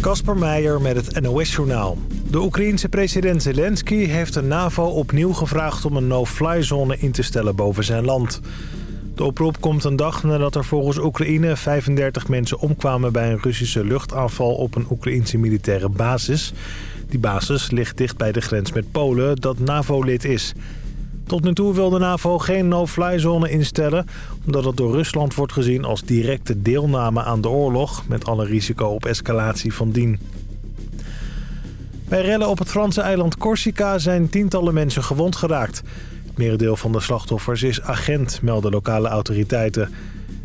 Kasper Meijer met het NOS-journaal. De Oekraïense president Zelensky heeft de NAVO opnieuw gevraagd om een no-fly zone in te stellen boven zijn land. De oproep komt een dag nadat er volgens Oekraïne 35 mensen omkwamen bij een Russische luchtaanval op een Oekraïense militaire basis. Die basis ligt dicht bij de grens met Polen, dat NAVO-lid is. Tot nu toe wil de NAVO geen no-fly zone instellen... omdat het door Rusland wordt gezien als directe deelname aan de oorlog... met alle risico op escalatie van dien. Bij rellen op het Franse eiland Corsica zijn tientallen mensen gewond geraakt. Het merendeel van de slachtoffers is agent, melden lokale autoriteiten.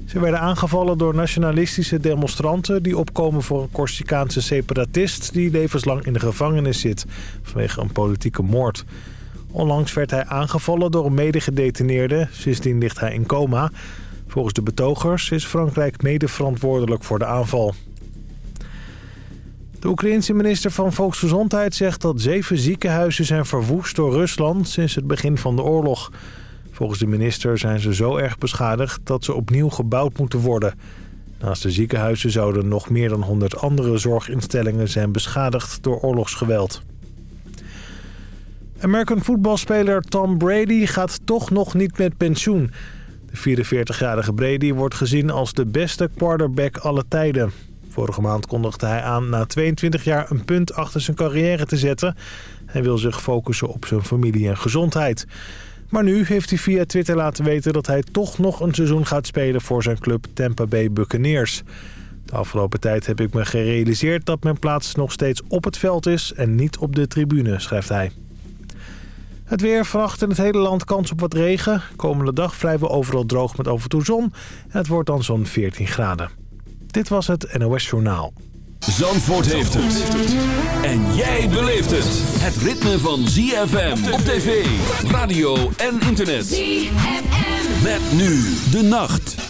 Ze werden aangevallen door nationalistische demonstranten... die opkomen voor een Corsicaanse separatist... die levenslang in de gevangenis zit vanwege een politieke moord... Onlangs werd hij aangevallen door een medegedetineerde. Sindsdien ligt hij in coma. Volgens de betogers is Frankrijk mede verantwoordelijk voor de aanval. De Oekraïense minister van Volksgezondheid zegt dat zeven ziekenhuizen zijn verwoest door Rusland sinds het begin van de oorlog. Volgens de minister zijn ze zo erg beschadigd dat ze opnieuw gebouwd moeten worden. Naast de ziekenhuizen zouden nog meer dan 100 andere zorginstellingen zijn beschadigd door oorlogsgeweld. American voetbalspeler Tom Brady gaat toch nog niet met pensioen. De 44-jarige Brady wordt gezien als de beste quarterback alle tijden. Vorige maand kondigde hij aan na 22 jaar een punt achter zijn carrière te zetten. Hij wil zich focussen op zijn familie en gezondheid. Maar nu heeft hij via Twitter laten weten dat hij toch nog een seizoen gaat spelen voor zijn club Tampa Bay Buccaneers. De afgelopen tijd heb ik me gerealiseerd dat mijn plaats nog steeds op het veld is en niet op de tribune, schrijft hij. Het weer vannacht in het hele land kans op wat regen. Komende dag vrijwel overal droog met af en toe zon. En het wordt dan zo'n 14 graden. Dit was het NOS Journaal. Zandvoort heeft het. En jij beleeft het. Het ritme van ZFM op tv, radio en internet. ZFM. Met nu de nacht.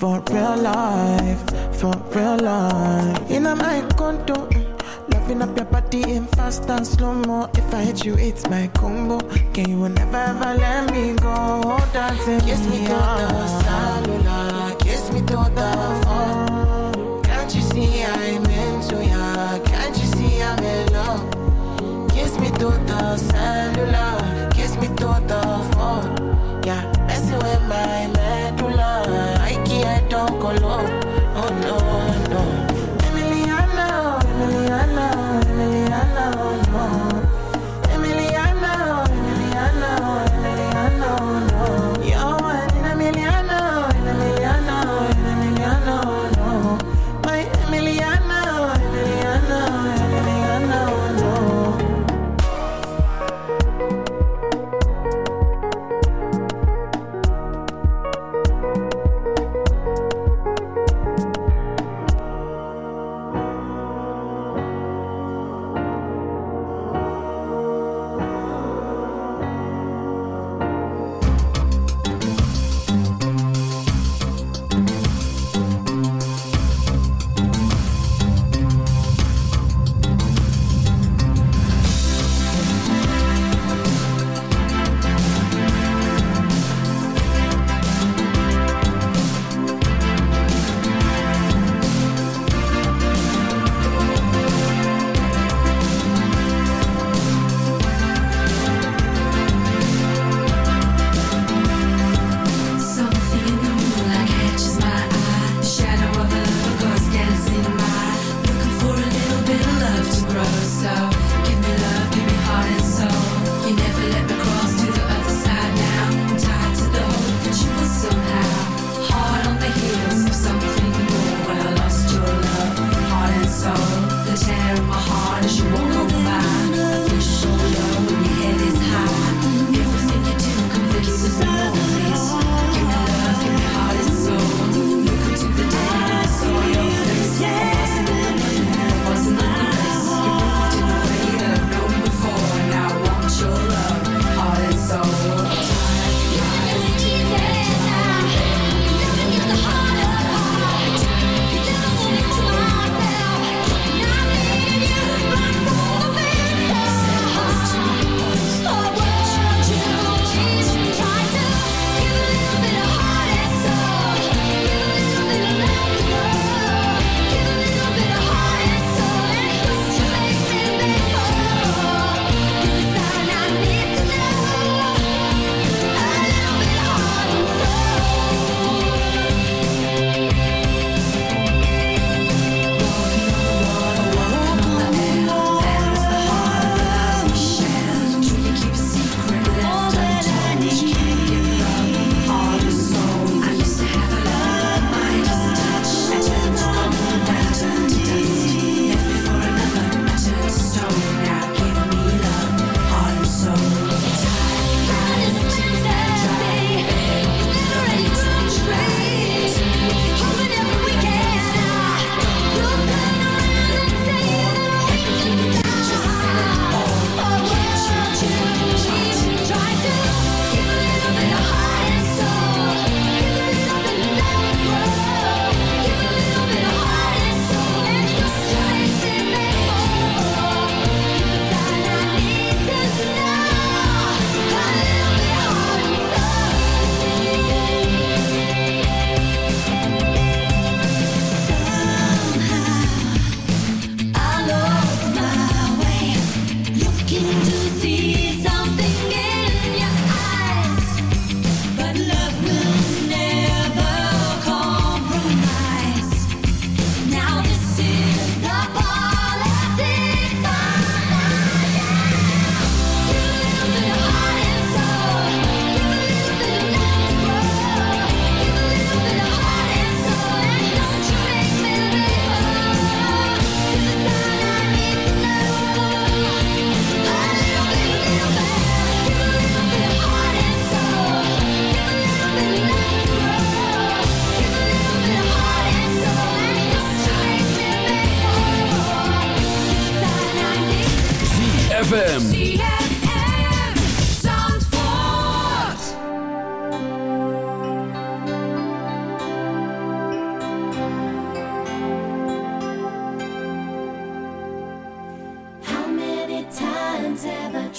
forever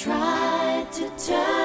tried to turn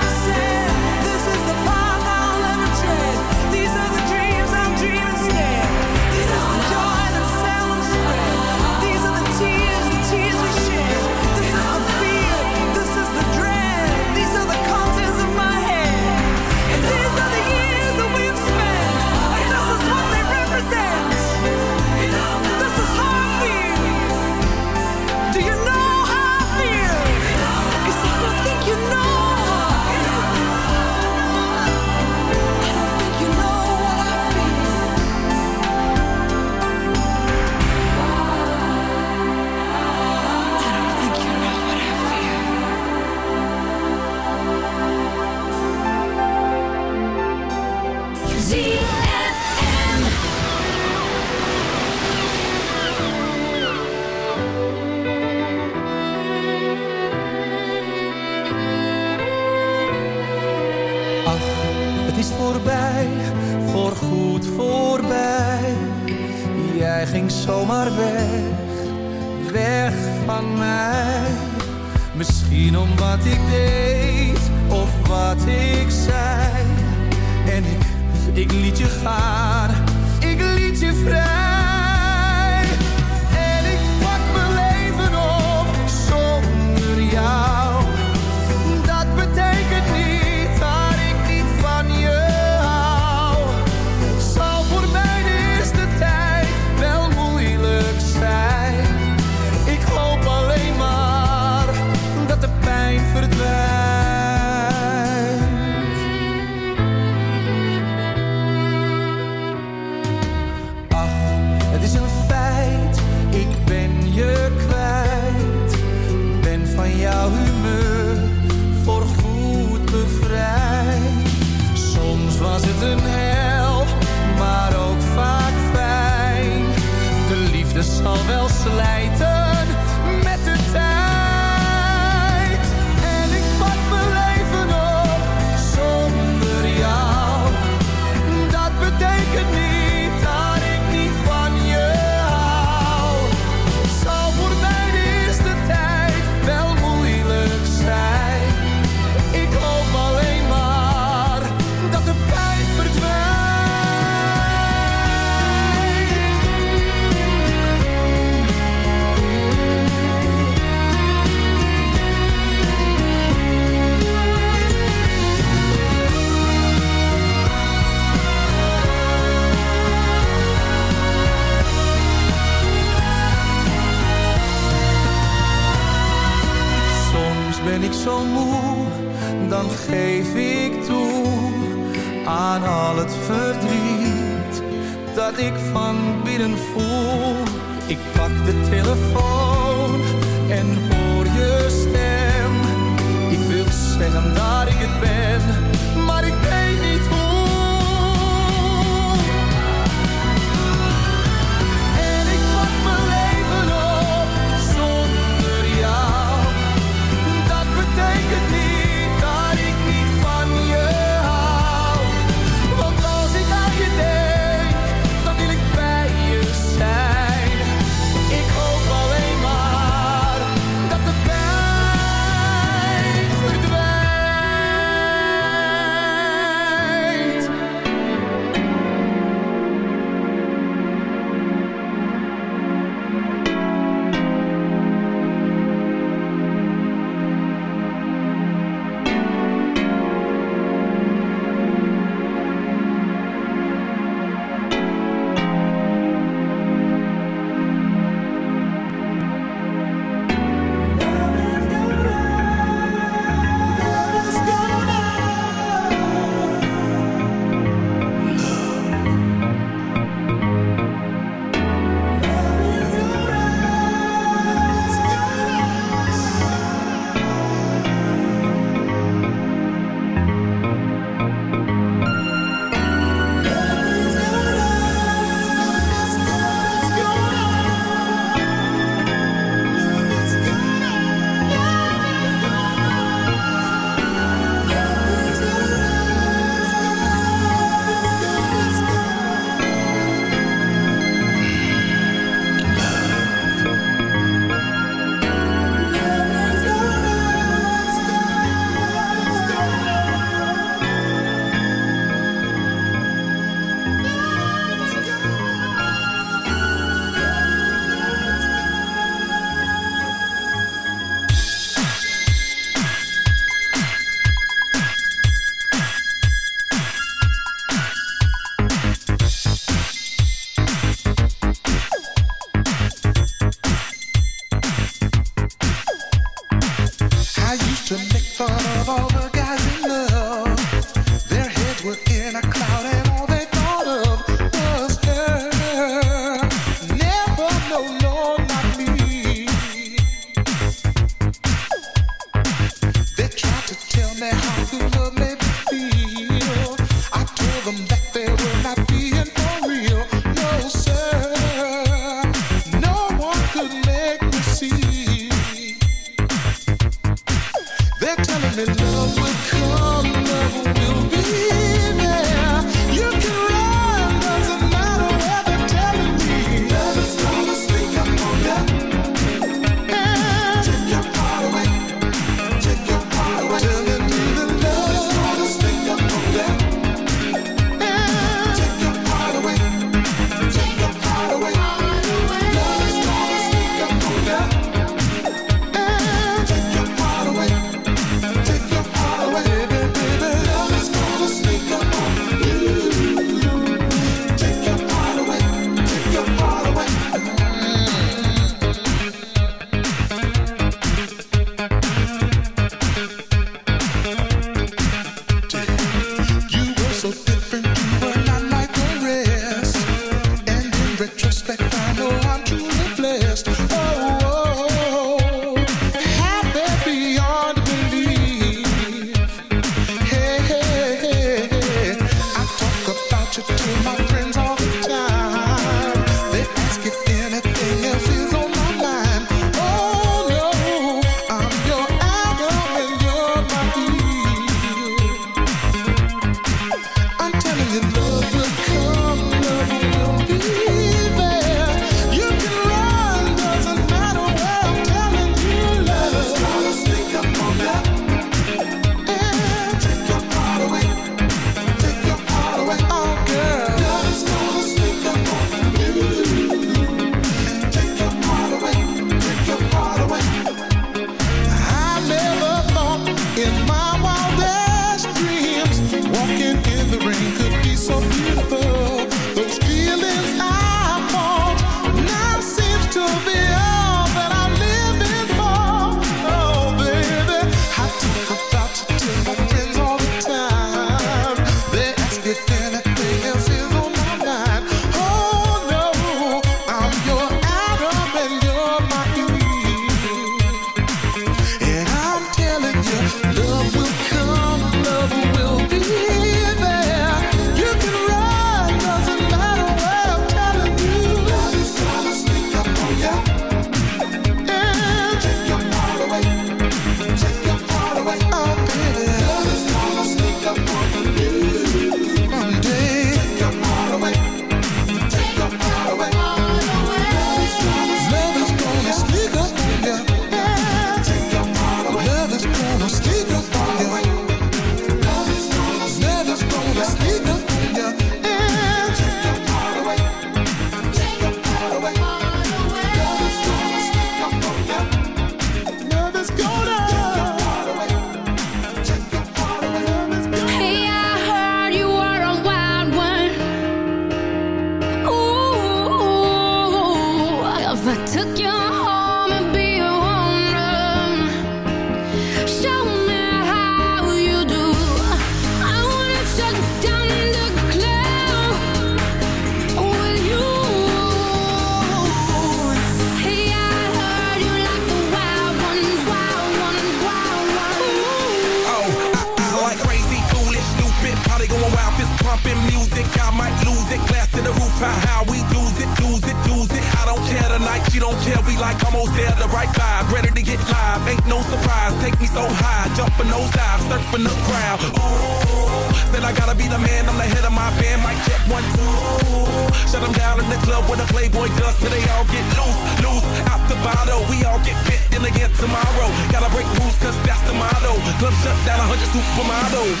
club where the playboy does till they all get loose, loose out the bottle. We all get fit in again tomorrow. Gotta break rules cause that's the motto. Club shut down a hundred supermodels.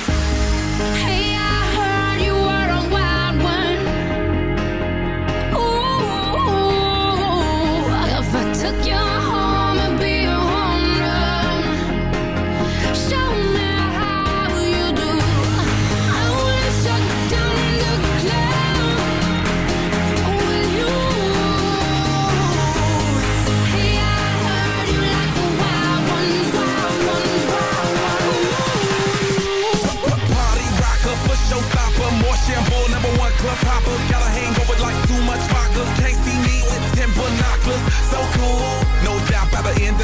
Hey, I heard you were a wild one. Ooh, if I took your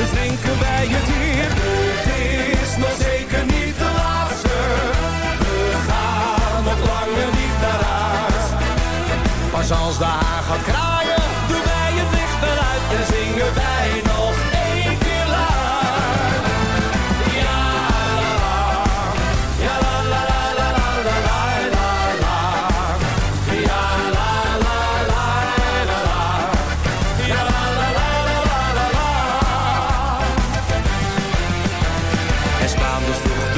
dus zinken wij het hier. Het is nog zeker niet de laatste, we gaan nog langer niet naar huis. Pas als de Haag gaat kraaien, doen wij het licht eruit en zingen wij nog.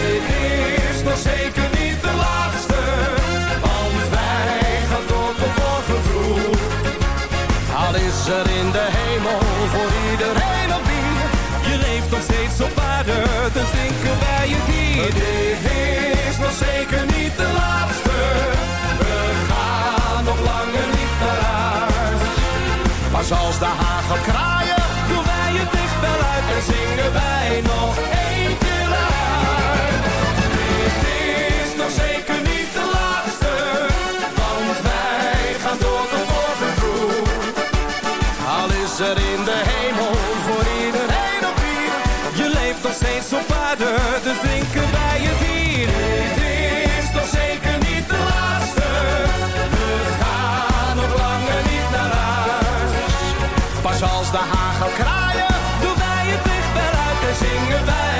De eerste is nog zeker niet de laatste, want wij gaan tot op doffe vroeg. Al is er in de hemel voor iedereen op hier, je leeft nog steeds op paarde, dan zinken wij je dier. De eerste is nog zeker niet de laatste, we gaan nog langer niet naar huis. Maar zoals de haag gaat kraaien, doen wij het dichtbij uit en zingen wij nog één keer. nergens op aarde, drinken bij het hier. Dit is toch zeker niet de laatste. We gaan nog langer niet naar huis. Pas als de haan gaat kraaien, doen wij het licht wel uit en zingen wij.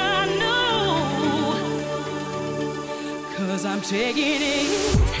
Cause I'm taking it.